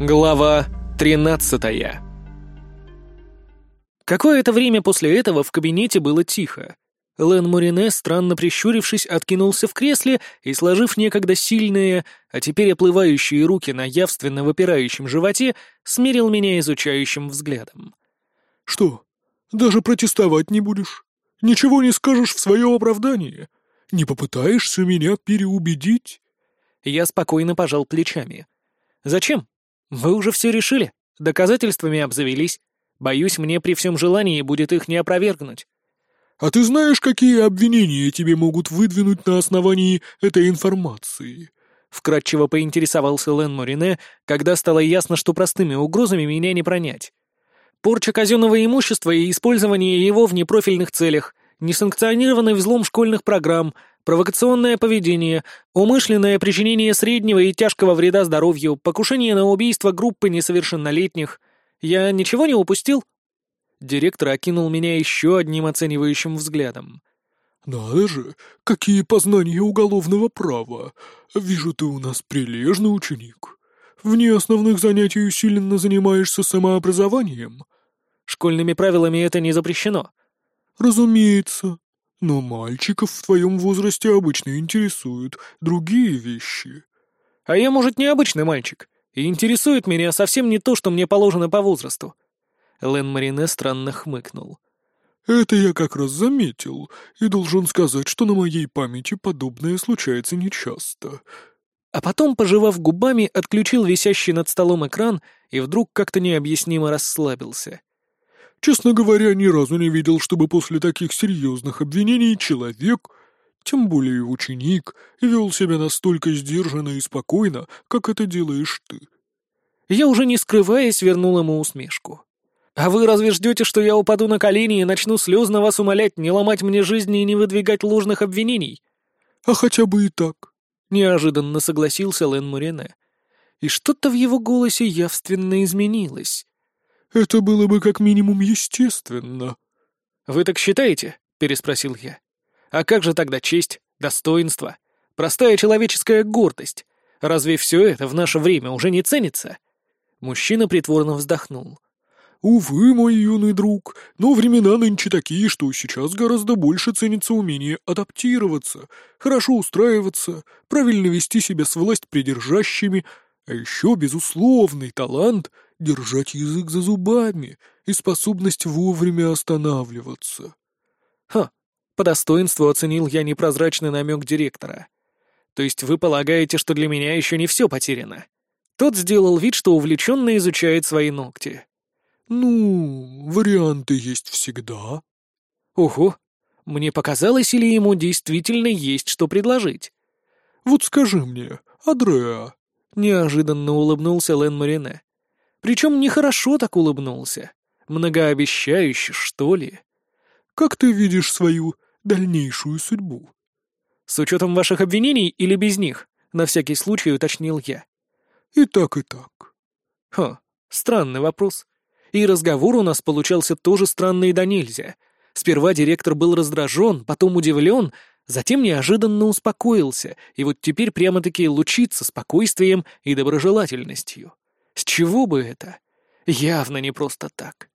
Глава 13 Какое-то время после этого в кабинете было тихо. Лэн Морине, странно прищурившись, откинулся в кресле и, сложив некогда сильные, а теперь оплывающие руки на явственно выпирающем животе, смерил меня изучающим взглядом. «Что, даже протестовать не будешь? Ничего не скажешь в свое оправдание? Не попытаешься меня переубедить?» Я спокойно пожал плечами. «Зачем? Вы уже все решили, доказательствами обзавелись. Боюсь, мне при всем желании будет их не опровергнуть. А ты знаешь, какие обвинения тебе могут выдвинуть на основании этой информации?» Вкратчиво поинтересовался Лэн Морине, когда стало ясно, что простыми угрозами меня не пронять. Порча казенного имущества и использование его в непрофильных целях, несанкционированный взлом школьных программ, провокационное поведение, умышленное причинение среднего и тяжкого вреда здоровью, покушение на убийство группы несовершеннолетних. Я ничего не упустил?» Директор окинул меня еще одним оценивающим взглядом. «Надо же, какие познания уголовного права! Вижу, ты у нас прилежный ученик. Вне основных занятий усиленно занимаешься самообразованием». «Школьными правилами это не запрещено». «Разумеется. Но мальчиков в твоем возрасте обычно интересуют другие вещи. А я, может, необычный мальчик, и интересует меня совсем не то, что мне положено по возрасту. Лен Марине странно хмыкнул. «Это я как раз заметил, и должен сказать, что на моей памяти подобное случается нечасто». А потом, пожевав губами, отключил висящий над столом экран и вдруг как-то необъяснимо расслабился. Честно говоря, ни разу не видел, чтобы после таких серьезных обвинений человек, тем более ученик, вел себя настолько сдержанно и спокойно, как это делаешь ты. Я уже не скрываясь вернул ему усмешку. «А вы разве ждете, что я упаду на колени и начну слезно вас умолять не ломать мне жизни и не выдвигать ложных обвинений?» «А хотя бы и так», — неожиданно согласился Лен Мурене. И что-то в его голосе явственно изменилось. Это было бы как минимум естественно». «Вы так считаете?» — переспросил я. «А как же тогда честь, достоинство, простая человеческая гордость? Разве все это в наше время уже не ценится?» Мужчина притворно вздохнул. «Увы, мой юный друг, но времена нынче такие, что сейчас гораздо больше ценится умение адаптироваться, хорошо устраиваться, правильно вести себя с власть придержащими, а еще безусловный талант — держать язык за зубами и способность вовремя останавливаться. Ха, по достоинству оценил я непрозрачный намек директора. То есть вы полагаете, что для меня еще не все потеряно? Тот сделал вид, что увлеченно изучает свои ногти. «Ну, варианты есть всегда». «Ого, мне показалось, или ему действительно есть что предложить?» «Вот скажи мне, Адреа...» Неожиданно улыбнулся Лен Марине. Причем нехорошо так улыбнулся. Многообещающе, что ли. «Как ты видишь свою дальнейшую судьбу?» «С учетом ваших обвинений или без них?» — на всякий случай уточнил я. «И так, и так». «Хм, странный вопрос. И разговор у нас получался тоже странный да нельзя. Сперва директор был раздражен, потом удивлен, затем неожиданно успокоился, и вот теперь прямо-таки лучится спокойствием и доброжелательностью. С чего бы это? Явно не просто так.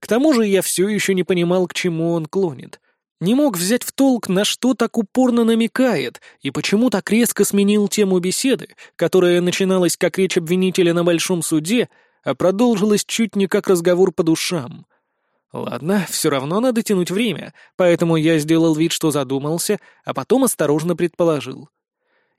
К тому же я все еще не понимал, к чему он клонит. Не мог взять в толк, на что так упорно намекает, и почему так резко сменил тему беседы, которая начиналась как речь обвинителя на большом суде, а продолжилась чуть не как разговор по душам. Ладно, все равно надо тянуть время, поэтому я сделал вид, что задумался, а потом осторожно предположил.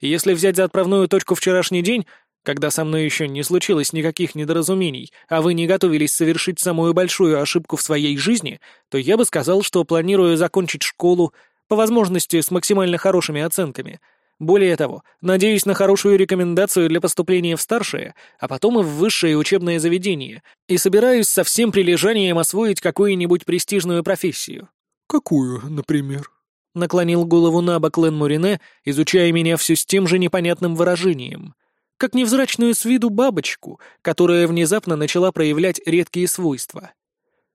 Если взять за отправную точку вчерашний день, когда со мной еще не случилось никаких недоразумений, а вы не готовились совершить самую большую ошибку в своей жизни, то я бы сказал, что планирую закончить школу, по возможности с максимально хорошими оценками. Более того, надеюсь на хорошую рекомендацию для поступления в старшее, а потом и в высшее учебное заведение, и собираюсь со всем прилежанием освоить какую-нибудь престижную профессию. «Какую, например?» Наклонил голову на бок Лен Мурине, изучая меня все с тем же непонятным выражением — как невзрачную с виду бабочку, которая внезапно начала проявлять редкие свойства.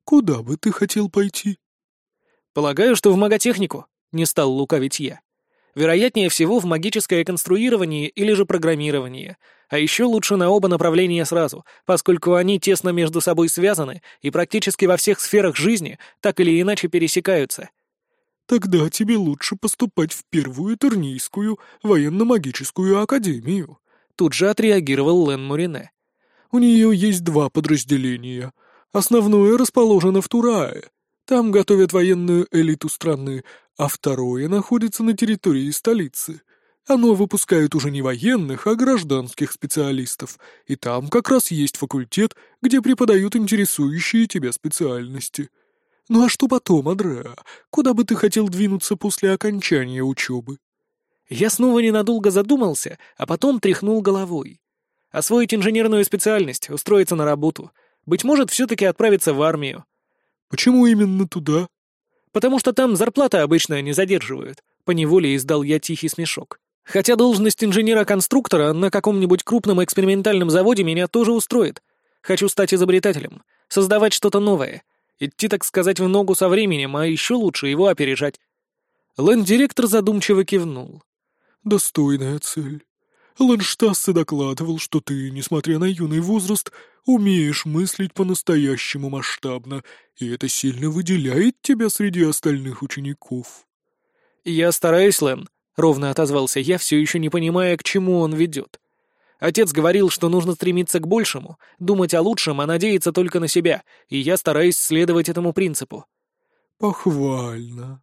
«Куда бы ты хотел пойти?» «Полагаю, что в маготехнику», — не стал лукавить я. Вероятнее всего в магическое конструирование или же программирование. А еще лучше на оба направления сразу, поскольку они тесно между собой связаны и практически во всех сферах жизни так или иначе пересекаются. Тогда тебе лучше поступать в первую Тернийскую военно-магическую академию. Тут же отреагировал Лен Мурине. У нее есть два подразделения. Основное расположено в Турае. Там готовят военную элиту страны, а второе находится на территории столицы. Оно выпускает уже не военных, а гражданских специалистов, и там как раз есть факультет, где преподают интересующие тебя специальности. Ну а что потом, Адреа? Куда бы ты хотел двинуться после окончания учебы? Я снова ненадолго задумался, а потом тряхнул головой. Освоить инженерную специальность, устроиться на работу. Быть может, все-таки отправиться в армию. Почему именно туда? Потому что там зарплаты обычно не задерживают. Поневоле издал я тихий смешок. Хотя должность инженера-конструктора на каком-нибудь крупном экспериментальном заводе меня тоже устроит. Хочу стать изобретателем, создавать что-то новое. Идти, так сказать, в ногу со временем, а еще лучше его опережать. Ленд-директор задумчиво кивнул. «Достойная цель. Ланштассе докладывал, что ты, несмотря на юный возраст, умеешь мыслить по-настоящему масштабно, и это сильно выделяет тебя среди остальных учеников». «Я стараюсь, Лэн», — ровно отозвался я, все еще не понимая, к чему он ведет. Отец говорил, что нужно стремиться к большему, думать о лучшем, а надеяться только на себя, и я стараюсь следовать этому принципу. «Похвально»,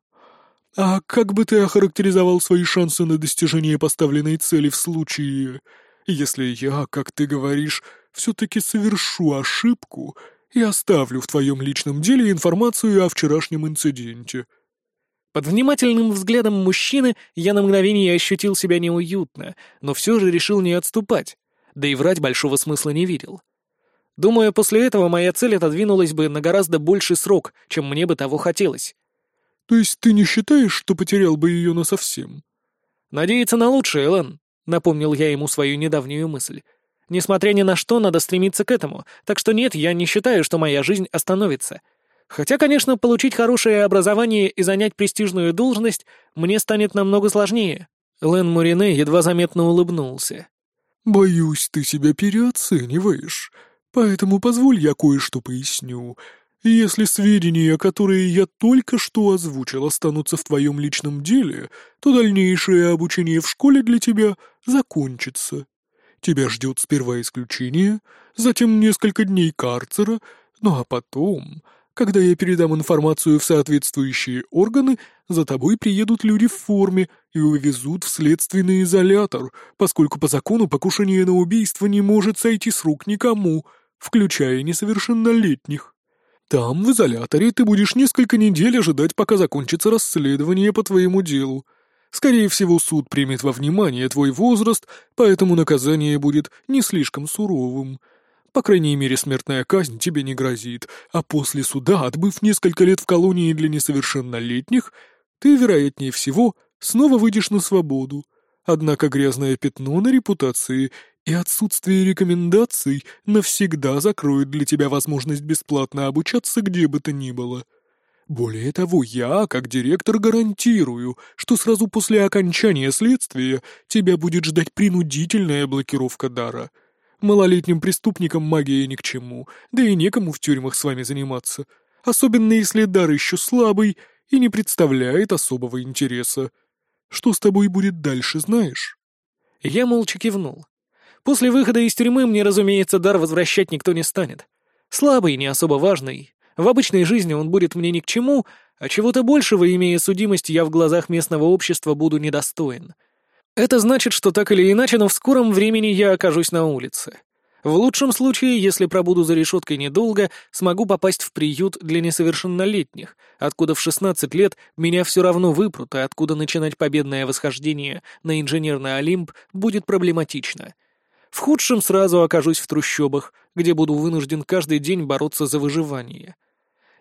«А как бы ты охарактеризовал свои шансы на достижение поставленной цели в случае, если я, как ты говоришь, все-таки совершу ошибку и оставлю в твоем личном деле информацию о вчерашнем инциденте?» Под внимательным взглядом мужчины я на мгновение ощутил себя неуютно, но все же решил не отступать, да и врать большого смысла не видел. Думаю, после этого моя цель отодвинулась бы на гораздо больший срок, чем мне бы того хотелось. То есть ты не считаешь, что потерял бы ее насовсем? Надеяться на лучшее, Элен, напомнил я ему свою недавнюю мысль. Несмотря ни на что, надо стремиться к этому, так что нет, я не считаю, что моя жизнь остановится. Хотя, конечно, получить хорошее образование и занять престижную должность мне станет намного сложнее. Лен Мурине едва заметно улыбнулся. «Боюсь, ты себя переоцениваешь, поэтому позволь я кое-что поясню. Если сведения, которые я только что озвучил, останутся в твоем личном деле, то дальнейшее обучение в школе для тебя закончится. Тебя ждет сперва исключение, затем несколько дней карцера, ну а потом, когда я передам информацию в соответствующие органы, за тобой приедут люди в форме и увезут в следственный изолятор, поскольку по закону покушение на убийство не может сойти с рук никому, включая несовершеннолетних. Там, в изоляторе, ты будешь несколько недель ожидать, пока закончится расследование по твоему делу. Скорее всего, суд примет во внимание твой возраст, поэтому наказание будет не слишком суровым. По крайней мере, смертная казнь тебе не грозит, а после суда, отбыв несколько лет в колонии для несовершеннолетних, ты, вероятнее всего, снова выйдешь на свободу. Однако грязное пятно на репутации и отсутствие рекомендаций навсегда закроют для тебя возможность бесплатно обучаться где бы то ни было. Более того, я, как директор, гарантирую, что сразу после окончания следствия тебя будет ждать принудительная блокировка дара. Малолетним преступникам магия ни к чему, да и некому в тюрьмах с вами заниматься, особенно если дар еще слабый и не представляет особого интереса. Что с тобой будет дальше, знаешь?» Я молча кивнул. После выхода из тюрьмы мне, разумеется, дар возвращать никто не станет. Слабый, не особо важный. В обычной жизни он будет мне ни к чему, а чего-то большего, имея судимость, я в глазах местного общества буду недостоин. Это значит, что так или иначе, но в скором времени я окажусь на улице. В лучшем случае, если пробуду за решеткой недолго, смогу попасть в приют для несовершеннолетних, откуда в 16 лет меня все равно выпрут, и откуда начинать победное восхождение на инженерный Олимп будет проблематично — в худшем сразу окажусь в трущобах, где буду вынужден каждый день бороться за выживание.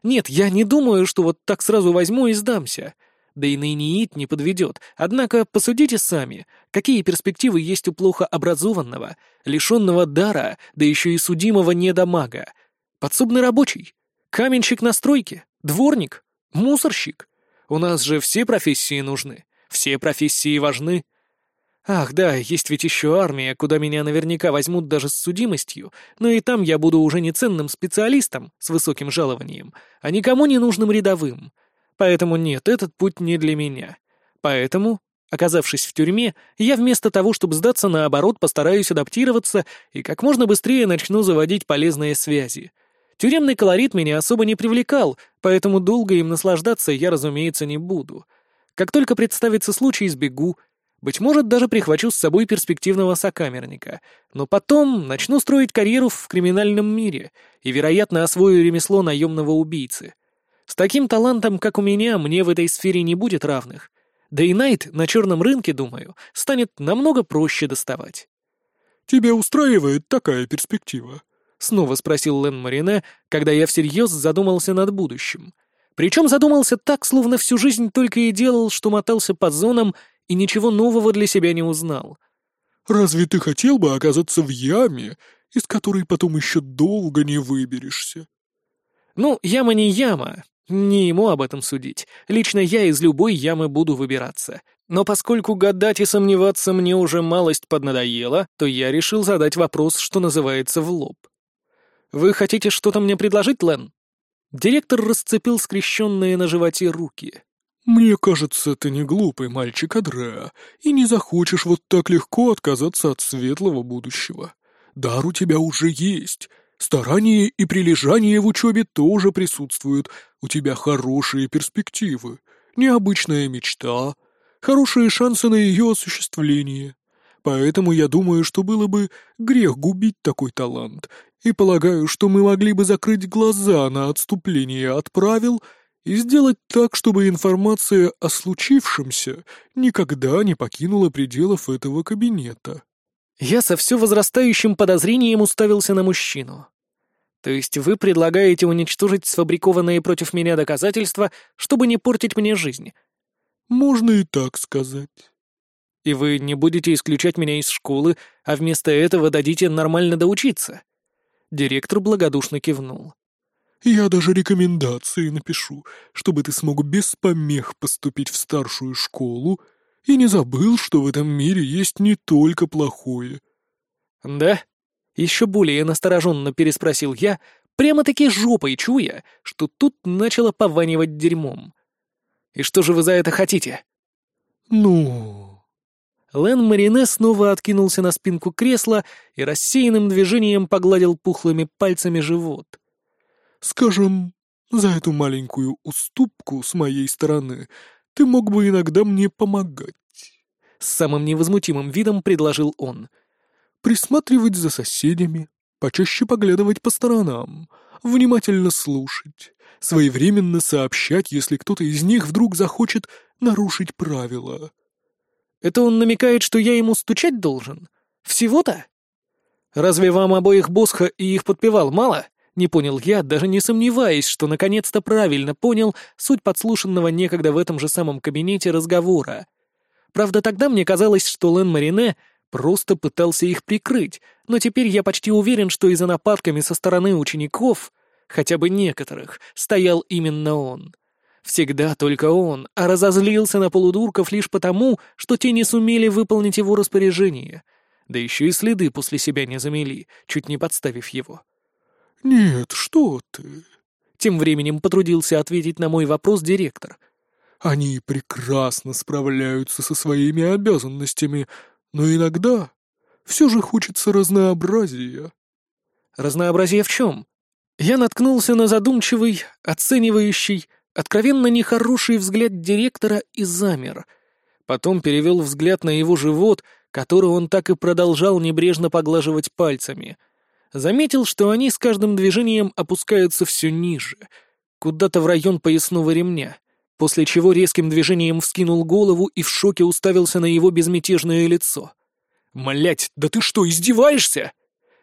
Нет, я не думаю, что вот так сразу возьму и сдамся. Да и Нейниит не подведет. Однако посудите сами, какие перспективы есть у плохо образованного, лишенного дара, да еще и судимого недомага. Подсобный рабочий, каменщик на стройке, дворник, мусорщик. У нас же все профессии нужны. Все профессии важны. Ах, да, есть ведь еще армия, куда меня наверняка возьмут даже с судимостью, но и там я буду уже не ценным специалистом с высоким жалованием, а никому не нужным рядовым. Поэтому нет, этот путь не для меня. Поэтому, оказавшись в тюрьме, я вместо того, чтобы сдаться наоборот, постараюсь адаптироваться и как можно быстрее начну заводить полезные связи. Тюремный колорит меня особо не привлекал, поэтому долго им наслаждаться я, разумеется, не буду. Как только представится случай, сбегу — быть может, даже прихвачу с собой перспективного сокамерника. Но потом начну строить карьеру в криминальном мире и, вероятно, освою ремесло наемного убийцы. С таким талантом, как у меня, мне в этой сфере не будет равных. Да и Найт на черном рынке, думаю, станет намного проще доставать. «Тебя устраивает такая перспектива?» — снова спросил Лен Марине, когда я всерьез задумался над будущим. Причем задумался так, словно всю жизнь только и делал, что мотался по зонам и ничего нового для себя не узнал. «Разве ты хотел бы оказаться в яме, из которой потом еще долго не выберешься?» «Ну, яма не яма, не ему об этом судить. Лично я из любой ямы буду выбираться. Но поскольку гадать и сомневаться мне уже малость поднадоело, то я решил задать вопрос, что называется, в лоб. «Вы хотите что-то мне предложить, Лен?» Директор расцепил скрещенные на животе руки. «Мне кажется, ты не глупый мальчик Адреа, и не захочешь вот так легко отказаться от светлого будущего. Дар у тебя уже есть. Старание и прилежание в учебе тоже присутствуют. У тебя хорошие перспективы, необычная мечта, хорошие шансы на ее осуществление. Поэтому я думаю, что было бы грех губить такой талант, и полагаю, что мы могли бы закрыть глаза на отступление от правил — и сделать так, чтобы информация о случившемся никогда не покинула пределов этого кабинета. Я со все возрастающим подозрением уставился на мужчину. То есть вы предлагаете уничтожить сфабрикованные против меня доказательства, чтобы не портить мне жизнь? Можно и так сказать. И вы не будете исключать меня из школы, а вместо этого дадите нормально доучиться? Директор благодушно кивнул. Я даже рекомендации напишу, чтобы ты смог без помех поступить в старшую школу и не забыл, что в этом мире есть не только плохое». «Да?» — еще более настороженно переспросил я, прямо-таки жопой чуя, что тут начало пованивать дерьмом. «И что же вы за это хотите?» «Ну...» Лен Марине снова откинулся на спинку кресла и рассеянным движением погладил пухлыми пальцами живот. Скажем, за эту маленькую уступку с моей стороны ты мог бы иногда мне помогать. С самым невозмутимым видом предложил он. Присматривать за соседями, почаще поглядывать по сторонам, внимательно слушать, своевременно сообщать, если кто-то из них вдруг захочет нарушить правила. Это он намекает, что я ему стучать должен? Всего-то? Разве вам обоих Босха и их подпевал мало? Не понял я, даже не сомневаясь, что наконец-то правильно понял суть подслушанного некогда в этом же самом кабинете разговора. Правда, тогда мне казалось, что Лен Марине просто пытался их прикрыть, но теперь я почти уверен, что и за нападками со стороны учеников, хотя бы некоторых, стоял именно он. Всегда только он, а разозлился на полудурков лишь потому, что те не сумели выполнить его распоряжение. Да еще и следы после себя не замели, чуть не подставив его. «Нет, что ты!» Тем временем потрудился ответить на мой вопрос директор. «Они прекрасно справляются со своими обязанностями, но иногда все же хочется разнообразия». «Разнообразие в чем?» Я наткнулся на задумчивый, оценивающий, откровенно нехороший взгляд директора и замер. Потом перевел взгляд на его живот, который он так и продолжал небрежно поглаживать пальцами — заметил, что они с каждым движением опускаются все ниже, куда-то в район поясного ремня, после чего резким движением вскинул голову и в шоке уставился на его безмятежное лицо. «Млять, да ты что, издеваешься?»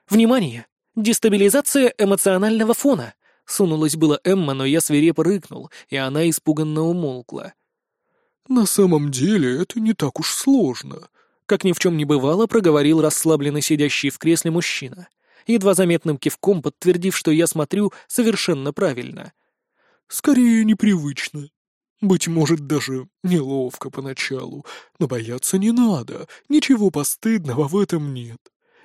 «Внимание! Дестабилизация эмоционального фона!» Сунулась была Эмма, но я свирепо рыкнул, и она испуганно умолкла. «На самом деле это не так уж сложно», — как ни в чем не бывало, проговорил расслабленно сидящий в кресле мужчина — едва заметным кивком подтвердив, что я смотрю совершенно правильно. «Скорее непривычно. Быть может, даже неловко поначалу, но бояться не надо, ничего постыдного в этом нет.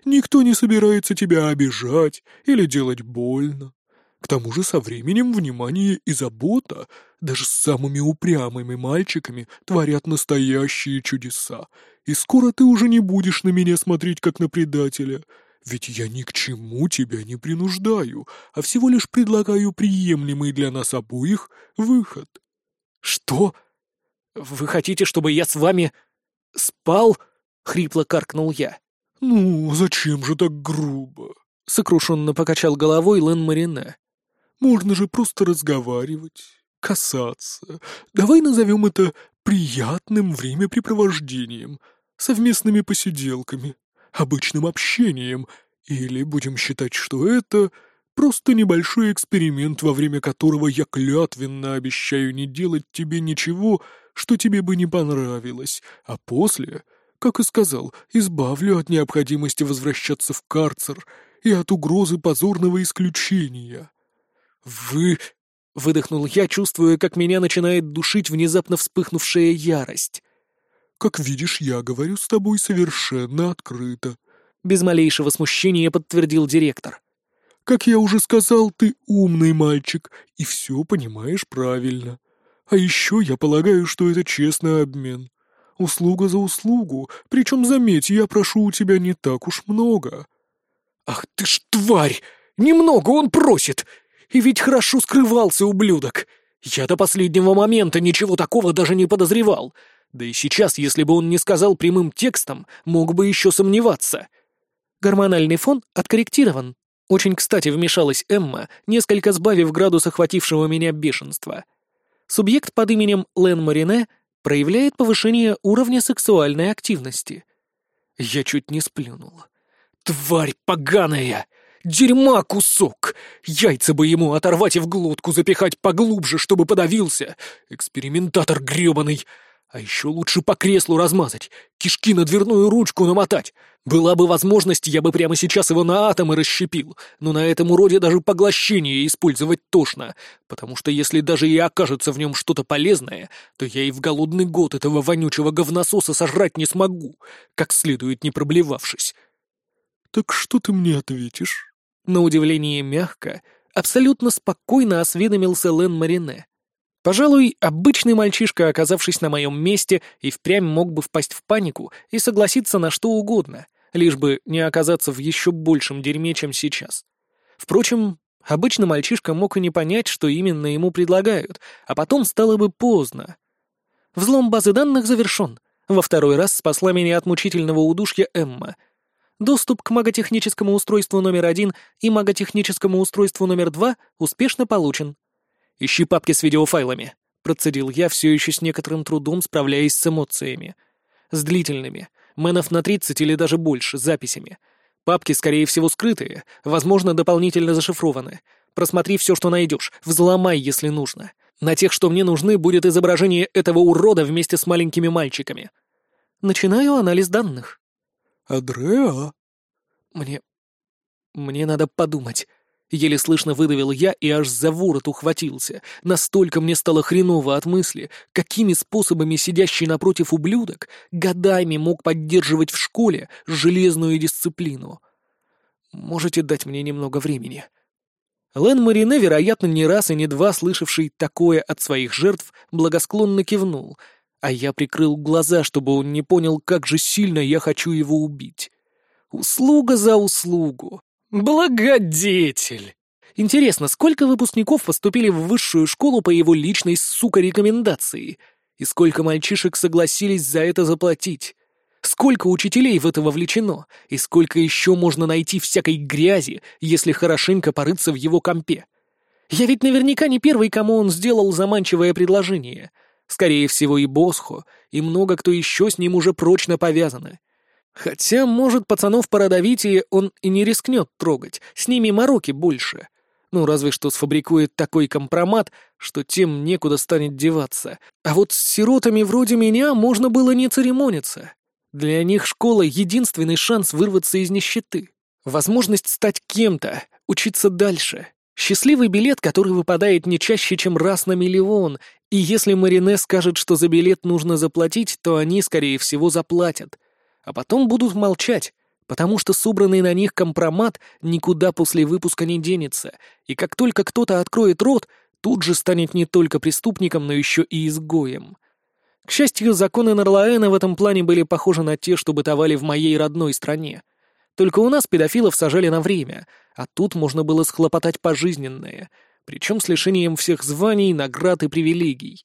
Никто не собирается тебя обижать или делать больно. К тому же со временем внимание и забота даже с самыми упрямыми мальчиками творят настоящие чудеса, и скоро ты уже не будешь на меня смотреть как на предателя, ведь я ни к чему тебя не принуждаю, а всего лишь предлагаю приемлемый для нас обоих выход». «Что? Вы хотите, чтобы я с вами спал?» — хрипло каркнул я. «Ну, зачем же так грубо?» — сокрушенно покачал головой Лэн Марине. «Можно же просто разговаривать, касаться. Давай назовем это приятным времяпрепровождением, совместными посиделками, обычным общением, или будем считать, что это просто небольшой эксперимент, во время которого я клятвенно обещаю не делать тебе ничего, что тебе бы не понравилось, а после как и сказал, избавлю от необходимости возвращаться в карцер и от угрозы позорного исключения. «Вы...» — выдохнул я, чувствуя, как меня начинает душить внезапно вспыхнувшая ярость. «Как видишь, я говорю с тобой совершенно открыто», — без малейшего смущения подтвердил директор. «Как я уже сказал, ты умный мальчик и все понимаешь правильно. А еще я полагаю, что это честный обмен. Услуга за услугу, причем, заметь, я прошу у тебя не так уж много». «Ах ты ж тварь! Немного он просит! И ведь хорошо скрывался, ублюдок! Я до последнего момента ничего такого даже не подозревал. Да и сейчас, если бы он не сказал прямым текстом, мог бы еще сомневаться. Гормональный фон откорректирован. Очень кстати вмешалась Эмма, несколько сбавив градус охватившего меня бешенства. Субъект под именем Лен Марине проявляет повышение уровня сексуальной активности. Я чуть не сплюнул. «Тварь поганая! Дерьма кусок! Яйца бы ему оторвать и в глотку запихать поглубже, чтобы подавился! Экспериментатор грёбаный! А еще лучше по креслу размазать, кишки на дверную ручку намотать. Была бы возможность, я бы прямо сейчас его на атомы расщепил, но на этом уроде даже поглощение использовать тошно, потому что если даже и окажется в нем что-то полезное, то я и в голодный год этого вонючего говнососа сожрать не смогу, как следует не проблевавшись. «Так что ты мне ответишь?» На удивление мягко, абсолютно спокойно осведомился Лен Марине. Пожалуй, обычный мальчишка, оказавшись на моем месте, и впрямь мог бы впасть в панику и согласиться на что угодно, лишь бы не оказаться в еще большем дерьме, чем сейчас. Впрочем, обычно мальчишка мог и не понять, что именно ему предлагают, а потом стало бы поздно. Взлом базы данных завершен. Во второй раз спасла меня от мучительного удушья Эмма. Доступ к маготехническому устройству номер один и маготехническому устройству номер два успешно получен. «Ищи папки с видеофайлами», — процедил я, все еще с некоторым трудом справляясь с эмоциями. С длительными, мэнов на 30 или даже больше, записями. Папки, скорее всего, скрытые, возможно, дополнительно зашифрованы. Просмотри все, что найдешь, взломай, если нужно. На тех, что мне нужны, будет изображение этого урода вместе с маленькими мальчиками. Начинаю анализ данных. «Адреа?» «Мне... мне надо подумать. Еле слышно выдавил я и аж за ворот ухватился. Настолько мне стало хреново от мысли, какими способами сидящий напротив ублюдок годами мог поддерживать в школе железную дисциплину. Можете дать мне немного времени. Лэн Марине, вероятно, не раз и не два слышавший такое от своих жертв, благосклонно кивнул, а я прикрыл глаза, чтобы он не понял, как же сильно я хочу его убить. Услуга за услугу. Благодетель! Интересно, сколько выпускников поступили в высшую школу по его личной, сука, рекомендации? И сколько мальчишек согласились за это заплатить? Сколько учителей в это вовлечено? И сколько еще можно найти всякой грязи, если хорошенько порыться в его компе? Я ведь наверняка не первый, кому он сделал заманчивое предложение. Скорее всего, и Босхо, и много кто еще с ним уже прочно повязаны. Хотя, может, пацанов по он и не рискнет трогать, с ними мороки больше. Ну, разве что сфабрикует такой компромат, что тем некуда станет деваться. А вот с сиротами вроде меня можно было не церемониться. Для них школа — единственный шанс вырваться из нищеты. Возможность стать кем-то, учиться дальше. Счастливый билет, который выпадает не чаще, чем раз на миллион, и если Марине скажет, что за билет нужно заплатить, то они, скорее всего, заплатят. А потом будут молчать, потому что собранный на них компромат никуда после выпуска не денется, и как только кто-то откроет рот, тут же станет не только преступником, но еще и изгоем. К счастью, законы Нарлаэна в этом плане были похожи на те, что бытовали в моей родной стране. Только у нас педофилов сажали на время, а тут можно было схлопотать пожизненное, причем с лишением всех званий, наград и привилегий.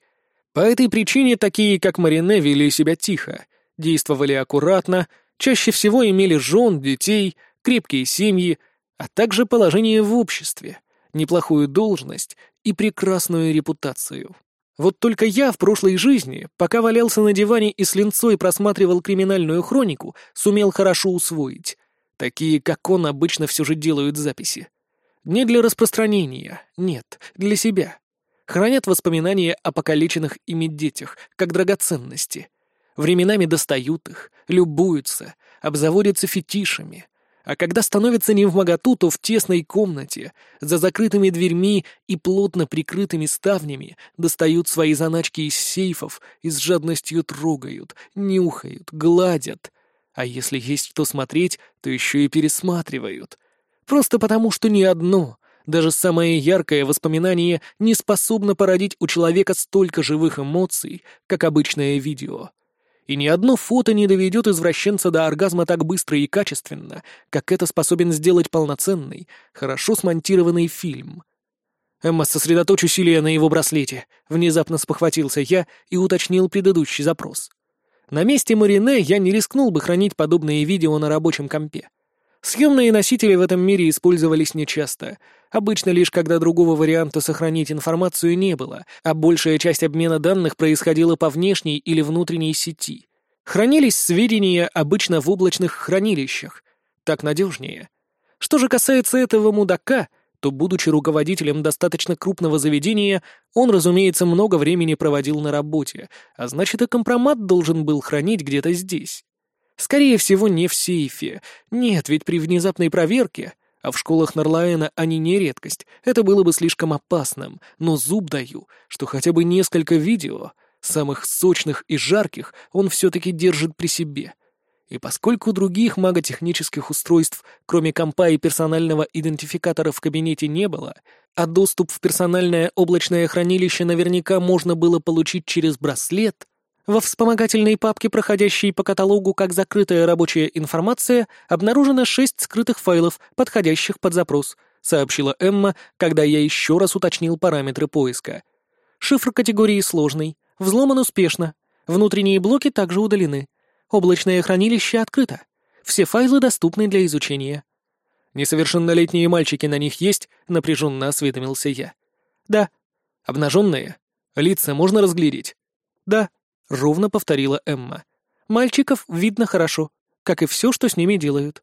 По этой причине такие, как Марине, вели себя тихо, действовали аккуратно, чаще всего имели жен, детей, крепкие семьи, а также положение в обществе, неплохую должность и прекрасную репутацию. Вот только я в прошлой жизни, пока валялся на диване и с линцой просматривал криминальную хронику, сумел хорошо усвоить. Такие, как он, обычно все же делают записи. Не для распространения, нет, для себя. Хранят воспоминания о покалеченных ими детях, как драгоценности. Временами достают их, любуются, обзаводятся фетишами. А когда становится не в моготу, то в тесной комнате, за закрытыми дверьми и плотно прикрытыми ставнями достают свои заначки из сейфов и с жадностью трогают, нюхают, гладят, а если есть что смотреть, то еще и пересматривают. Просто потому, что ни одно, даже самое яркое воспоминание не способно породить у человека столько живых эмоций, как обычное видео. И ни одно фото не доведет извращенца до оргазма так быстро и качественно, как это способен сделать полноценный, хорошо смонтированный фильм. Эмма, сосредоточь усилия на его браслете. Внезапно спохватился я и уточнил предыдущий запрос. На месте Марине я не рискнул бы хранить подобные видео на рабочем компе. Съемные носители в этом мире использовались нечасто, обычно лишь когда другого варианта сохранить информацию не было, а большая часть обмена данных происходила по внешней или внутренней сети. Хранились сведения обычно в облачных хранилищах. Так надежнее. Что же касается этого мудака — то, будучи руководителем достаточно крупного заведения, он, разумеется, много времени проводил на работе, а значит и компромат должен был хранить где-то здесь. Скорее всего, не в сейфе. Нет, ведь при внезапной проверке, а в школах Нарлаэна они не редкость, это было бы слишком опасным, но зуб даю, что хотя бы несколько видео, самых сочных и жарких, он все-таки держит при себе — и поскольку других маготехнических устройств, кроме компа и персонального идентификатора в кабинете не было, а доступ в персональное облачное хранилище наверняка можно было получить через браслет, во вспомогательной папке, проходящей по каталогу как закрытая рабочая информация, обнаружено шесть скрытых файлов, подходящих под запрос, сообщила Эмма, когда я еще раз уточнил параметры поиска. Шифр категории сложный, взломан успешно, внутренние блоки также удалены. Облачное хранилище открыто. Все файлы доступны для изучения. Несовершеннолетние мальчики на них есть? Напряженно осведомился я. Да. Обнаженные? Лица можно разглядеть? Да. Ровно повторила Эмма. Мальчиков видно хорошо, как и все, что с ними делают.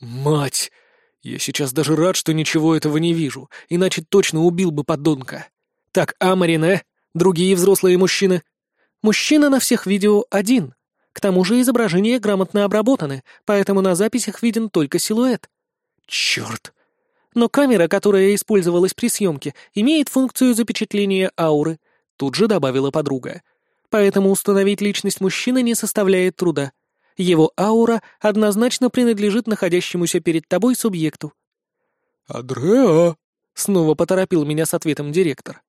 Мать! Я сейчас даже рад, что ничего этого не вижу, иначе точно убил бы подонка. Так, а Марине? Другие взрослые мужчины? Мужчина на всех видео один, к тому же изображения грамотно обработаны, поэтому на записях виден только силуэт. Черт! Но камера, которая использовалась при съемке, имеет функцию запечатления ауры, тут же добавила подруга. Поэтому установить личность мужчины не составляет труда. Его аура однозначно принадлежит находящемуся перед тобой субъекту. «Адреа!» — снова поторопил меня с ответом директор.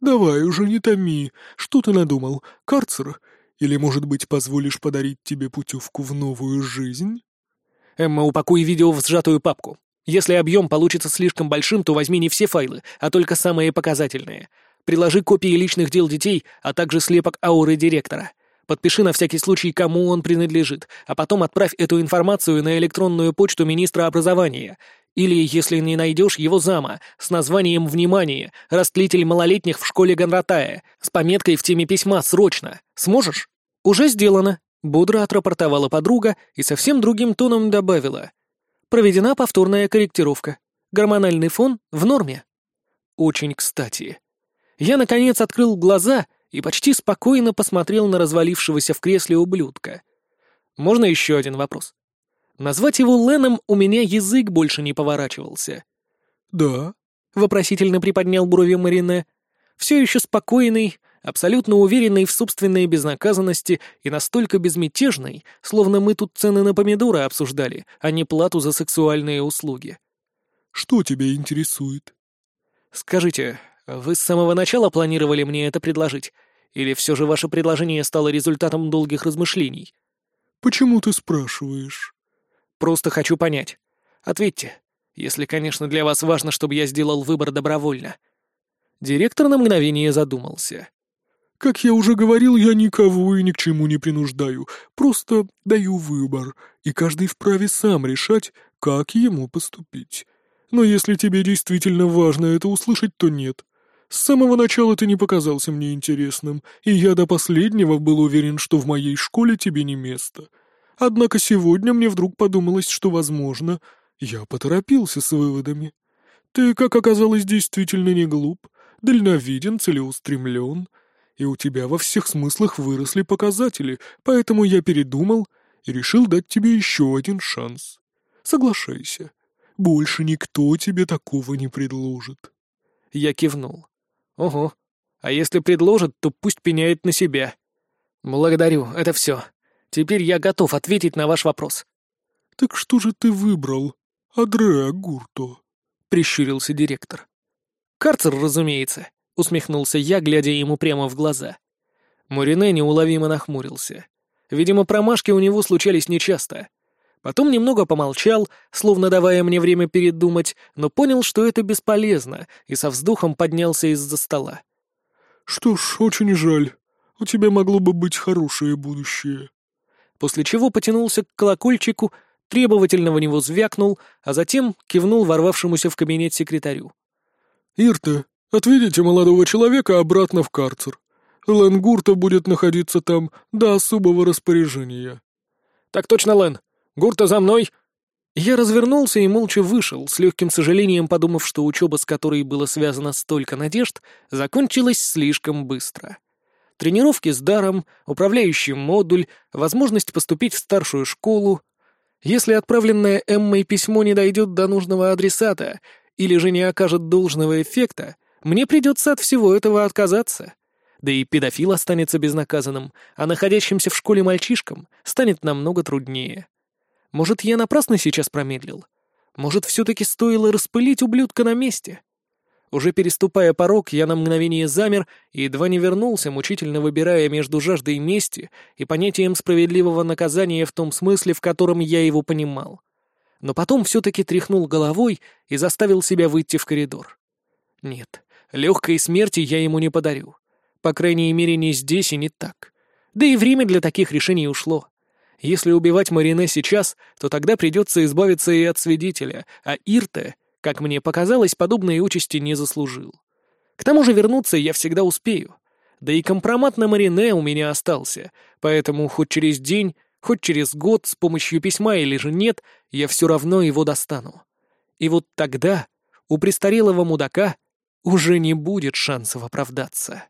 «Давай уже не томи. Что ты надумал? Карцер? Или, может быть, позволишь подарить тебе путевку в новую жизнь?» «Эмма, упакуй видео в сжатую папку. Если объем получится слишком большим, то возьми не все файлы, а только самые показательные. Приложи копии личных дел детей, а также слепок ауры директора. Подпиши на всякий случай, кому он принадлежит, а потом отправь эту информацию на электронную почту министра образования. Или, если не найдешь, его зама, с названием «Внимание! Растлитель малолетних в школе Гонратая», с пометкой в теме письма «Срочно». Сможешь? Уже сделано. Бодро отрапортовала подруга и совсем другим тоном добавила. Проведена повторная корректировка. Гормональный фон в норме. Очень кстати. Я, наконец, открыл глаза и почти спокойно посмотрел на развалившегося в кресле ублюдка. Можно еще один вопрос? Назвать его Леном у меня язык больше не поворачивался. «Да», — вопросительно приподнял брови Марине. Все еще спокойный, абсолютно уверенный в собственной безнаказанности и настолько безмятежный, словно мы тут цены на помидоры обсуждали, а не плату за сексуальные услуги. «Что тебя интересует?» «Скажите, вы с самого начала планировали мне это предложить? Или все же ваше предложение стало результатом долгих размышлений?» «Почему ты спрашиваешь?» «Просто хочу понять. Ответьте, если, конечно, для вас важно, чтобы я сделал выбор добровольно». Директор на мгновение задумался. «Как я уже говорил, я никого и ни к чему не принуждаю, просто даю выбор, и каждый вправе сам решать, как ему поступить. Но если тебе действительно важно это услышать, то нет. С самого начала ты не показался мне интересным, и я до последнего был уверен, что в моей школе тебе не место. Однако сегодня мне вдруг подумалось, что, возможно, я поторопился с выводами. Ты, как оказалось, действительно не глуп, дальновиден, целеустремлен, и у тебя во всех смыслах выросли показатели, поэтому я передумал и решил дать тебе еще один шанс. Соглашайся, больше никто тебе такого не предложит. Я кивнул. Ого, а если предложит, то пусть пеняет на себя. Благодарю, это все. Теперь я готов ответить на ваш вопрос. Так что же ты выбрал, Адреа Гурто? Прищурился директор. «Карцер, разумеется», — усмехнулся я, глядя ему прямо в глаза. Мурине неуловимо нахмурился. Видимо, промашки у него случались нечасто. Потом немного помолчал, словно давая мне время передумать, но понял, что это бесполезно, и со вздохом поднялся из-за стола. «Что ж, очень жаль. У тебя могло бы быть хорошее будущее». После чего потянулся к колокольчику, требовательно в него звякнул, а затем кивнул ворвавшемуся в кабинет секретарю. «Ирта, отведите молодого человека обратно в карцер. Лен Гурта будет находиться там до особого распоряжения». «Так точно, Лен. Гурта за мной!» Я развернулся и молча вышел, с легким сожалением подумав, что учеба, с которой было связано столько надежд, закончилась слишком быстро. Тренировки с даром, управляющий модуль, возможность поступить в старшую школу. Если отправленное Эммой письмо не дойдет до нужного адресата или же не окажет должного эффекта, мне придется от всего этого отказаться. Да и педофил останется безнаказанным, а находящимся в школе мальчишкам станет намного труднее. Может, я напрасно сейчас промедлил? Может, все-таки стоило распылить ублюдка на месте? Уже переступая порог, я на мгновение замер и едва не вернулся, мучительно выбирая между жаждой мести и понятием справедливого наказания в том смысле, в котором я его понимал но потом все-таки тряхнул головой и заставил себя выйти в коридор. Нет, легкой смерти я ему не подарю. По крайней мере, не здесь и не так. Да и время для таких решений ушло. Если убивать Марине сейчас, то тогда придется избавиться и от свидетеля, а Ирте, как мне показалось, подобной участи не заслужил. К тому же вернуться я всегда успею. Да и компромат на Марине у меня остался, поэтому хоть через день Хоть через год, с помощью письма или же нет, я все равно его достану. И вот тогда у престарелого мудака уже не будет шансов оправдаться.